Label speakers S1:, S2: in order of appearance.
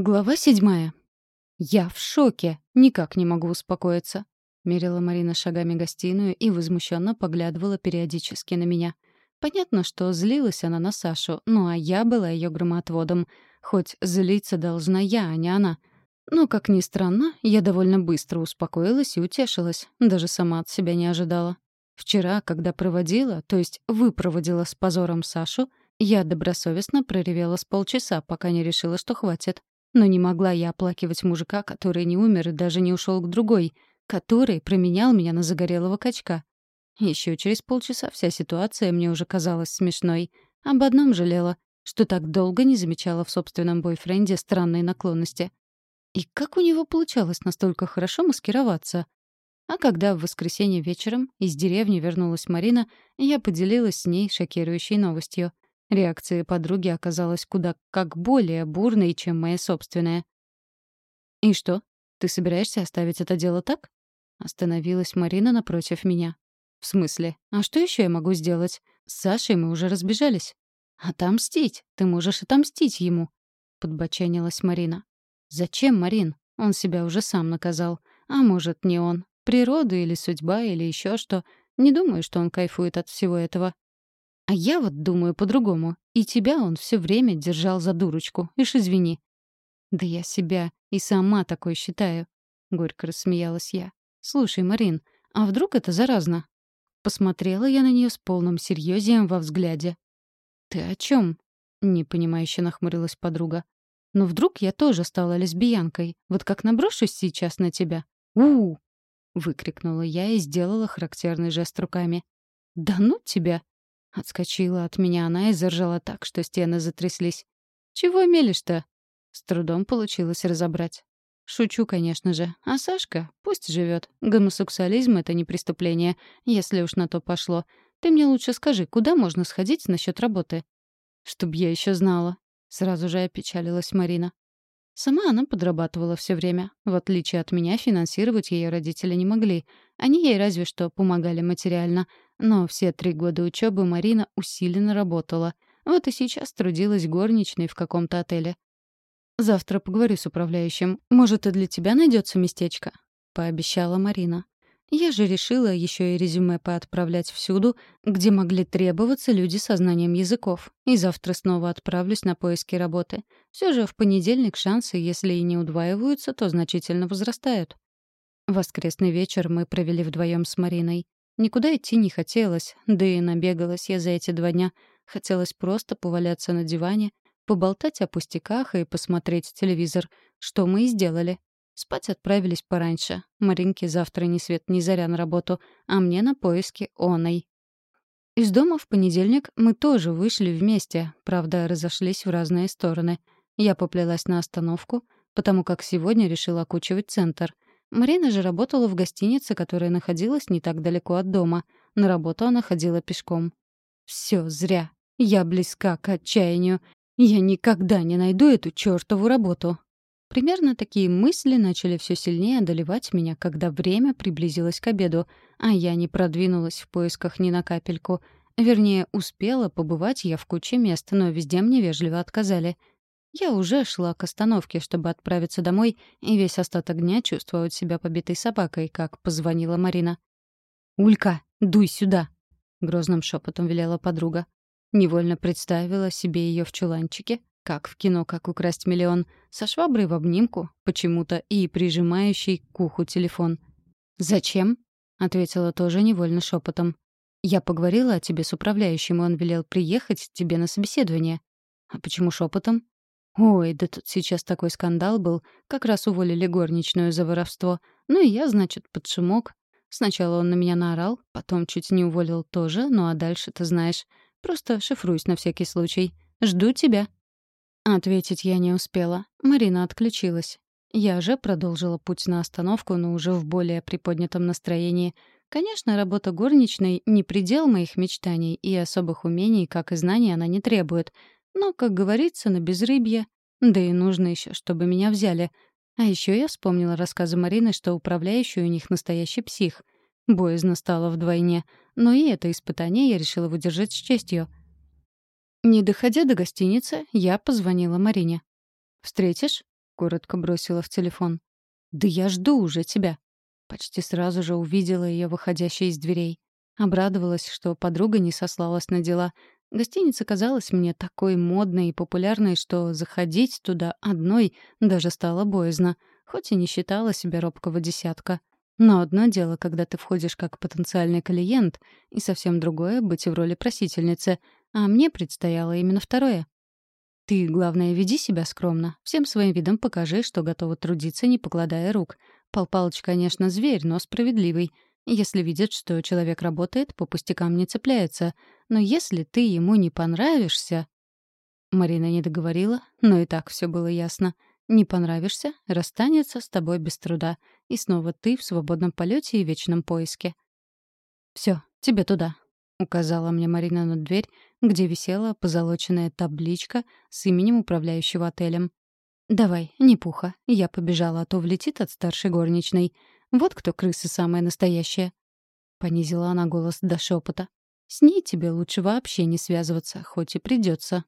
S1: Глава седьмая. «Я в шоке. Никак не могу успокоиться», — мерила Марина шагами гостиную и возмущенно поглядывала периодически на меня. Понятно, что злилась она на Сашу, ну а я была ее громоотводом. Хоть злиться должна я, а не она. Но, как ни странно, я довольно быстро успокоилась и утешилась. Даже сама от себя не ожидала. Вчера, когда проводила, то есть выпроводила с позором Сашу, я добросовестно проревела с полчаса, пока не решила, что хватит. Но не могла я оплакивать мужика, который не умер и даже не ушел к другой, который променял меня на загорелого качка. Еще через полчаса вся ситуация мне уже казалась смешной. Об одном жалела, что так долго не замечала в собственном бойфренде странные наклонности. И как у него получалось настолько хорошо маскироваться? А когда в воскресенье вечером из деревни вернулась Марина, я поделилась с ней шокирующей новостью — Реакция подруги оказалась куда как более бурной, чем моя собственная. «И что, ты собираешься оставить это дело так?» Остановилась Марина напротив меня. «В смысле? А что еще я могу сделать? С Сашей мы уже разбежались». «Отомстить! Ты можешь отомстить ему!» — подбоченилась Марина. «Зачем, Марин? Он себя уже сам наказал. А может, не он. Природа или судьба, или еще что. Не думаю, что он кайфует от всего этого. А я вот думаю по-другому. И тебя он все время держал за дурочку. Ишь, извини. Да я себя и сама такой считаю. Горько рассмеялась я. Слушай, Марин, а вдруг это заразно? Посмотрела я на нее с полным серьезием во взгляде. Ты о чем? непонимающе нахмурилась подруга. Но вдруг я тоже стала лесбиянкой. Вот как наброшусь сейчас на тебя. у, -у, выкрикнула я и сделала характерный жест руками. Да ну тебя, Отскочила от меня она и заржала так, что стены затряслись. «Чего мелешь-то?» С трудом получилось разобрать. Шучу, конечно же. А Сашка пусть живет. Гомосексуализм — это не преступление, если уж на то пошло. Ты мне лучше скажи, куда можно сходить насчет работы? Чтоб я еще знала. Сразу же опечалилась Марина. Сама она подрабатывала все время. В отличие от меня, финансировать ее родители не могли. Они ей разве что помогали материально. Но все три года учебы Марина усиленно работала. Вот и сейчас трудилась горничной в каком-то отеле. «Завтра поговорю с управляющим. Может, и для тебя найдется местечко?» — пообещала Марина. Я же решила еще и резюме поотправлять всюду, где могли требоваться люди со знанием языков. И завтра снова отправлюсь на поиски работы. Все же в понедельник шансы, если и не удваиваются, то значительно возрастают. Воскресный вечер мы провели вдвоем с Мариной. Никуда идти не хотелось, да и набегалась я за эти два дня. Хотелось просто поваляться на диване, поболтать о пустяках и посмотреть телевизор, что мы и сделали. Спать отправились пораньше. Маринке завтра ни свет ни заря на работу, а мне на поиски оной. Из дома в понедельник мы тоже вышли вместе, правда, разошлись в разные стороны. Я поплелась на остановку, потому как сегодня решила окучивать центр. Марина же работала в гостинице, которая находилась не так далеко от дома. На работу она ходила пешком. Все зря. Я близка к отчаянию. Я никогда не найду эту чертову работу. Примерно такие мысли начали все сильнее одолевать меня, когда время приблизилось к обеду, а я не продвинулась в поисках ни на капельку. Вернее, успела побывать я в куче мест, но везде мне вежливо отказали. Я уже шла к остановке, чтобы отправиться домой, и весь остаток дня чувствовать себя побитой собакой, как позвонила Марина. «Улька, дуй сюда!» — грозным шепотом велела подруга. Невольно представила себе ее в чуланчике, как в кино «Как украсть миллион», со шваброй в обнимку, почему-то, и прижимающий к уху телефон. «Зачем?» — ответила тоже невольно шепотом. «Я поговорила о тебе с управляющим, и он велел приехать тебе на собеседование». «А почему шепотом?» «Ой, да тут сейчас такой скандал был. Как раз уволили горничную за воровство. Ну и я, значит, под шумок. Сначала он на меня наорал, потом чуть не уволил тоже, ну а дальше ты знаешь. Просто шифруюсь на всякий случай. Жду тебя». Ответить я не успела. Марина отключилась. Я же продолжила путь на остановку, но уже в более приподнятом настроении. Конечно, работа горничной — не предел моих мечтаний, и особых умений, как и знаний, она не требует. Но, как говорится, на безрыбье. Да и нужно еще, чтобы меня взяли. А еще я вспомнила рассказы Марины, что управляющий у них настоящий псих. Боязно стало вдвойне. Но и это испытание я решила выдержать с честью — не доходя до гостиницы, я позвонила Марине. «Встретишь?» коротко бросила в телефон. «Да я жду уже тебя!» Почти сразу же увидела ее выходящей из дверей. Обрадовалась, что подруга не сослалась на дела. Гостиница казалась мне такой модной и популярной, что заходить туда одной даже стало боязно, хоть и не считала себя робкого десятка. Но одно дело, когда ты входишь как потенциальный клиент, и совсем другое — быть в роли просительницы, а мне предстояло именно второе. Ты, главное, веди себя скромно. Всем своим видом покажи, что готова трудиться, не покладая рук. Пал Палыч, конечно, зверь, но справедливый. Если видит, что человек работает, по пустякам не цепляется. Но если ты ему не понравишься... Марина не договорила, но и так все было ясно. Не понравишься — расстанется с тобой без труда. И снова ты в свободном полете и вечном поиске. Все, тебе туда. — указала мне Марина на дверь, где висела позолоченная табличка с именем управляющего отелем. «Давай, не пуха. Я побежала, а то влетит от старшей горничной. Вот кто крыса самая настоящая». Понизила она голос до шепота. «С ней тебе лучше вообще не связываться, хоть и придется.